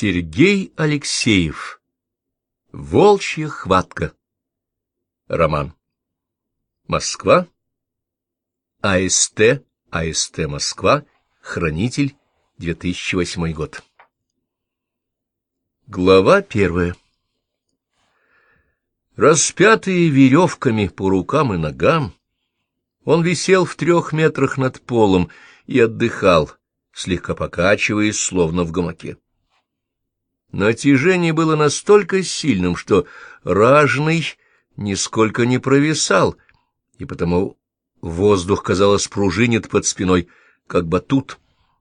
Сергей Алексеев. Волчья хватка. Роман. Москва. АСТ. АСТ Москва. Хранитель. 2008 год. Глава первая. Распятый веревками по рукам и ногам, он висел в трех метрах над полом и отдыхал, слегка покачиваясь, словно в гамаке. Натяжение было настолько сильным, что ражный нисколько не провисал, и потому воздух, казалось, пружинит под спиной, как батут,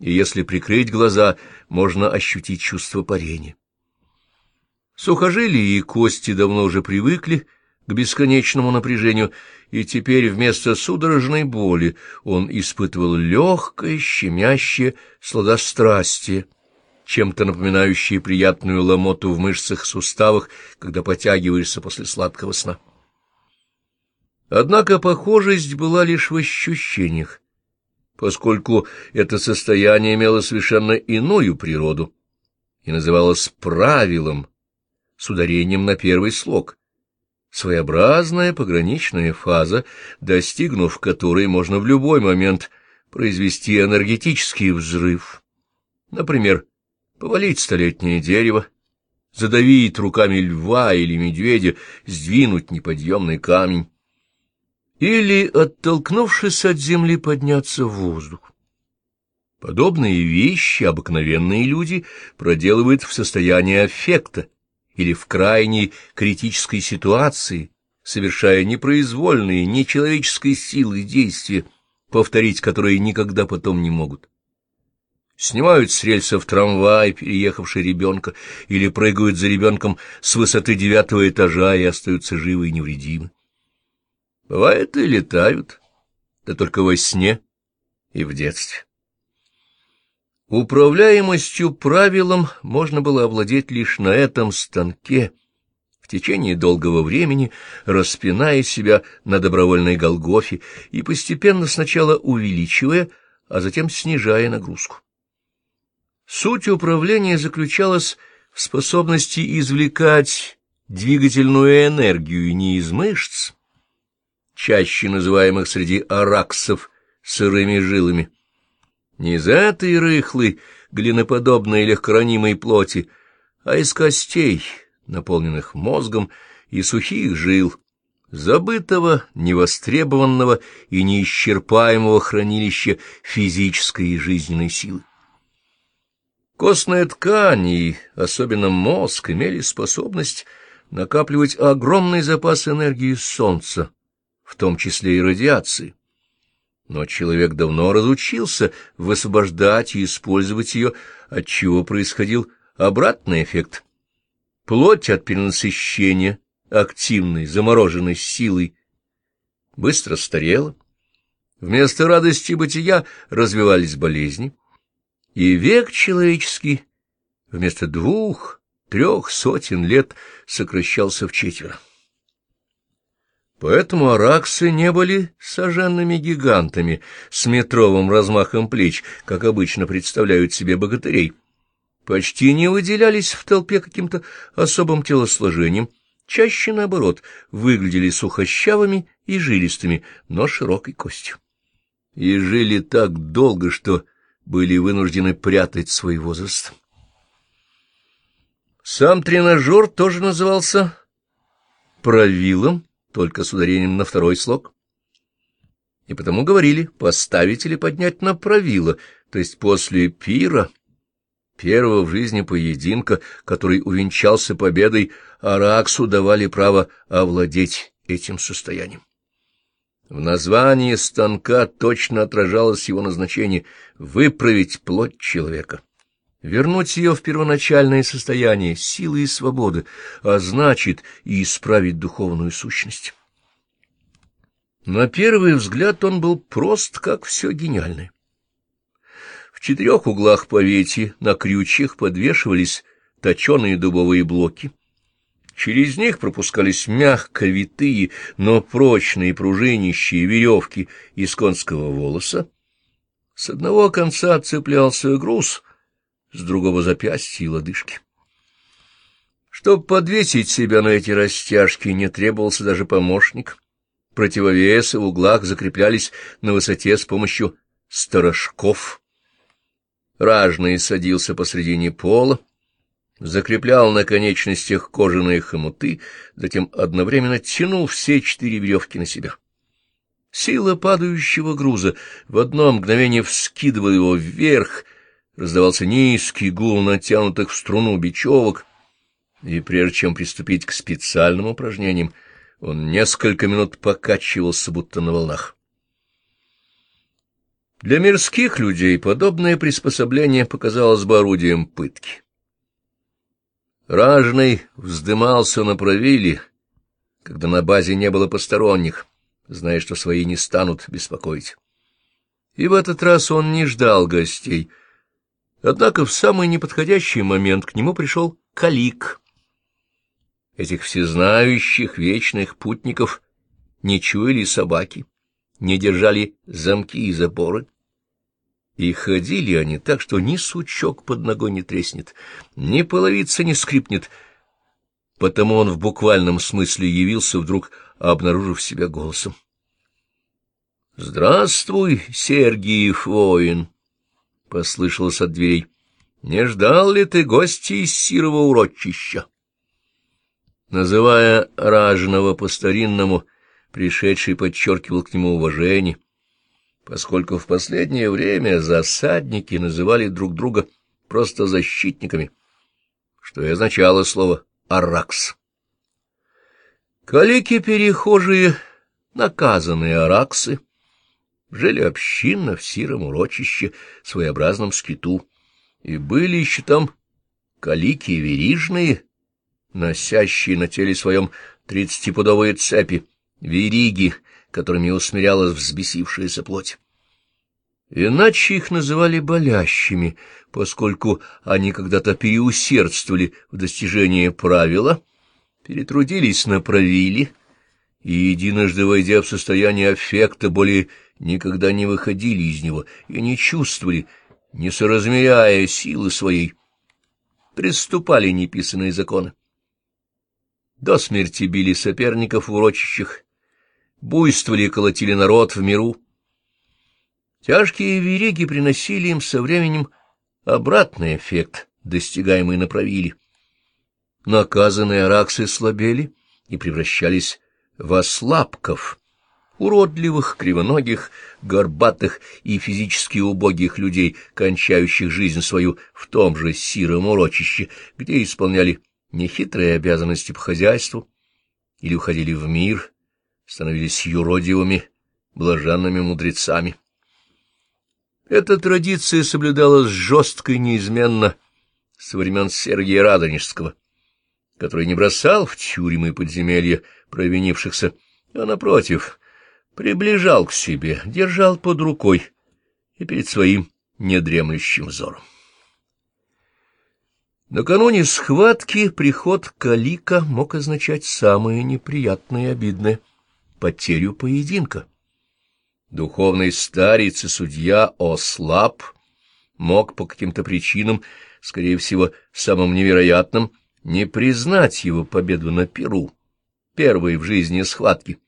и если прикрыть глаза, можно ощутить чувство парения. Сухожилия и кости давно уже привыкли к бесконечному напряжению, и теперь вместо судорожной боли он испытывал легкое, щемящее сладострастие чем-то напоминающие приятную ломоту в мышцах-суставах, когда потягиваешься после сладкого сна. Однако похожесть была лишь в ощущениях, поскольку это состояние имело совершенно иную природу и называлось правилом, с ударением на первый слог. Своеобразная пограничная фаза, достигнув которой можно в любой момент произвести энергетический взрыв. Например, повалить столетнее дерево, задавить руками льва или медведя, сдвинуть неподъемный камень, или, оттолкнувшись от земли, подняться в воздух. Подобные вещи обыкновенные люди проделывают в состоянии аффекта или в крайней критической ситуации, совершая непроизвольные, нечеловеческой силы действия, повторить которые никогда потом не могут снимают с рельсов трамвай, переехавший ребенка, или прыгают за ребенком с высоты девятого этажа и остаются живы и невредимы. Бывает и летают, да только во сне и в детстве. Управляемостью правилом можно было овладеть лишь на этом станке, в течение долгого времени распиная себя на добровольной Голгофе и постепенно сначала увеличивая, а затем снижая нагрузку. Суть управления заключалась в способности извлекать двигательную энергию не из мышц, чаще называемых среди араксов сырыми жилами, не из этой рыхлой, глиноподобной легкоранимой плоти, а из костей, наполненных мозгом, и сухих жил, забытого, невостребованного и неисчерпаемого хранилища физической и жизненной силы. Костная ткань и особенно мозг имели способность накапливать огромный запас энергии солнца, в том числе и радиации. Но человек давно разучился высвобождать и использовать ее, отчего происходил обратный эффект. Плоть от перенасыщения активной, замороженной силой быстро старела. Вместо радости бытия развивались болезни — и век человеческий вместо двух, трех сотен лет сокращался в четверо. Поэтому араксы не были соженными гигантами с метровым размахом плеч, как обычно представляют себе богатырей. Почти не выделялись в толпе каким-то особым телосложением, чаще, наоборот, выглядели сухощавыми и жилистыми, но широкой костью. И жили так долго, что были вынуждены прятать свой возраст. Сам тренажер тоже назывался правилом, только с ударением на второй слог. И потому говорили поставить или поднять на правило, то есть после пира, первого в жизни поединка, который увенчался победой, Араксу давали право овладеть этим состоянием. В названии станка точно отражалось его назначение — выправить плоть человека, вернуть ее в первоначальное состояние силы и свободы, а значит и исправить духовную сущность. На первый взгляд он был прост, как все гениальное. В четырех углах повети на крючьях подвешивались точеные дубовые блоки, Через них пропускались мягко витые, но прочные пружинищие веревки из конского волоса. С одного конца цеплялся груз, с другого запястья и лодыжки. Чтобы подвесить себя на эти растяжки, не требовался даже помощник. Противовесы в углах закреплялись на высоте с помощью сторожков. Ражный садился посредине пола, закреплял на конечностях кожаные хомуты, затем одновременно тянул все четыре веревки на себя. Сила падающего груза в одно мгновение вскидывала его вверх, раздавался низкий гул натянутых в струну бечевок, и прежде чем приступить к специальным упражнениям, он несколько минут покачивался, будто на волнах. Для мирских людей подобное приспособление показалось бы орудием пытки. Ражный вздымался на правиле, когда на базе не было посторонних, зная, что свои не станут беспокоить. И в этот раз он не ждал гостей. Однако в самый неподходящий момент к нему пришел Калик. Этих всезнающих вечных путников не чуяли собаки не держали замки и запоры. И ходили они так, что ни сучок под ногой не треснет, ни половица не скрипнет. Потому он в буквальном смысле явился вдруг, обнаружив себя голосом. — Здравствуй, Сергиев воин! — послышалось от дверей. — Не ждал ли ты гостя из Сирова урочища? Называя раженого по-старинному, — пришедший подчеркивал к нему уважение, поскольку в последнее время засадники называли друг друга просто защитниками, что и означало слово «аракс». Калики-перехожие, наказанные араксы, жили общинно в сиром урочище, своеобразном скиту, и были еще там калики верижные, носящие на теле своем тридцатипудовые цепи, вериги, которыми усмирялась взбесившаяся плоть. Иначе их называли болящими, поскольку они когда-то переусердствовали в достижении правила, перетрудились на правиле и, единожды войдя в состояние аффекта, более никогда не выходили из него и не чувствовали, не соразмеряя силы своей, приступали неписанные законы. До смерти били соперников в урочищах, буйствовали и колотили народ в миру. Тяжкие вериги приносили им со временем обратный эффект, достигаемый на правиле. Наказанные араксы слабели и превращались в ослабков, уродливых, кривоногих, горбатых и физически убогих людей, кончающих жизнь свою в том же сиром урочище, где исполняли нехитрые обязанности по хозяйству или уходили в мир, становились юродивыми, блаженными мудрецами. Эта традиция соблюдалась жестко и неизменно со времен Сергия Радонежского, который не бросал в тюрьмы и подземелья провинившихся, а, напротив, приближал к себе, держал под рукой и перед своим недремлющим взором. Накануне схватки приход Калика мог означать самое неприятное и обидное — потерю поединка. Духовный старец и судья ослаб мог по каким-то причинам, скорее всего, самым невероятным, не признать его победу на Перу, первой в жизни схватки,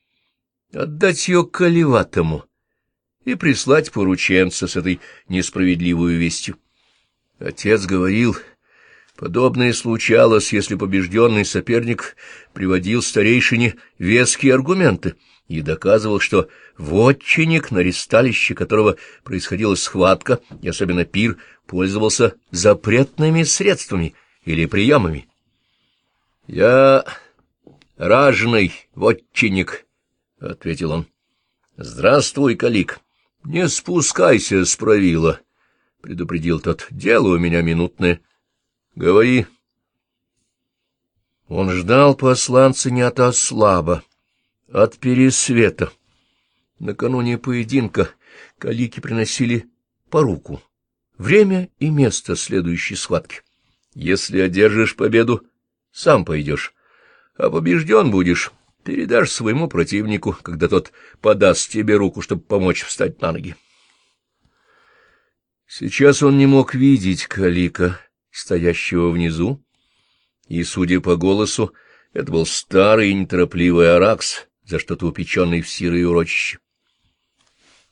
отдать ее колеватому и прислать порученца с этой несправедливой вестью. Отец говорил, подобное случалось, если побежденный соперник приводил старейшине веские аргументы и доказывал, что вотчинник, на ресталище которого происходила схватка, и особенно пир, пользовался запретными средствами или приемами. — Я ражный вотчинник, — ответил он. — Здравствуй, Калик. — Не спускайся с правила, — предупредил тот. — Дело у меня минутное. — Говори. — он ждал посланца не от ослаба, от пересвета. Накануне поединка калики приносили поруку, время и место следующей схватки. Если одержишь победу, сам пойдешь, а побежден будешь, передашь своему противнику, когда тот подаст тебе руку, чтобы помочь встать на ноги. Сейчас он не мог видеть Калика, стоящего внизу, и, судя по голосу, это был старый неторопливый Аракс, за что-то упеченный в сирое урочище.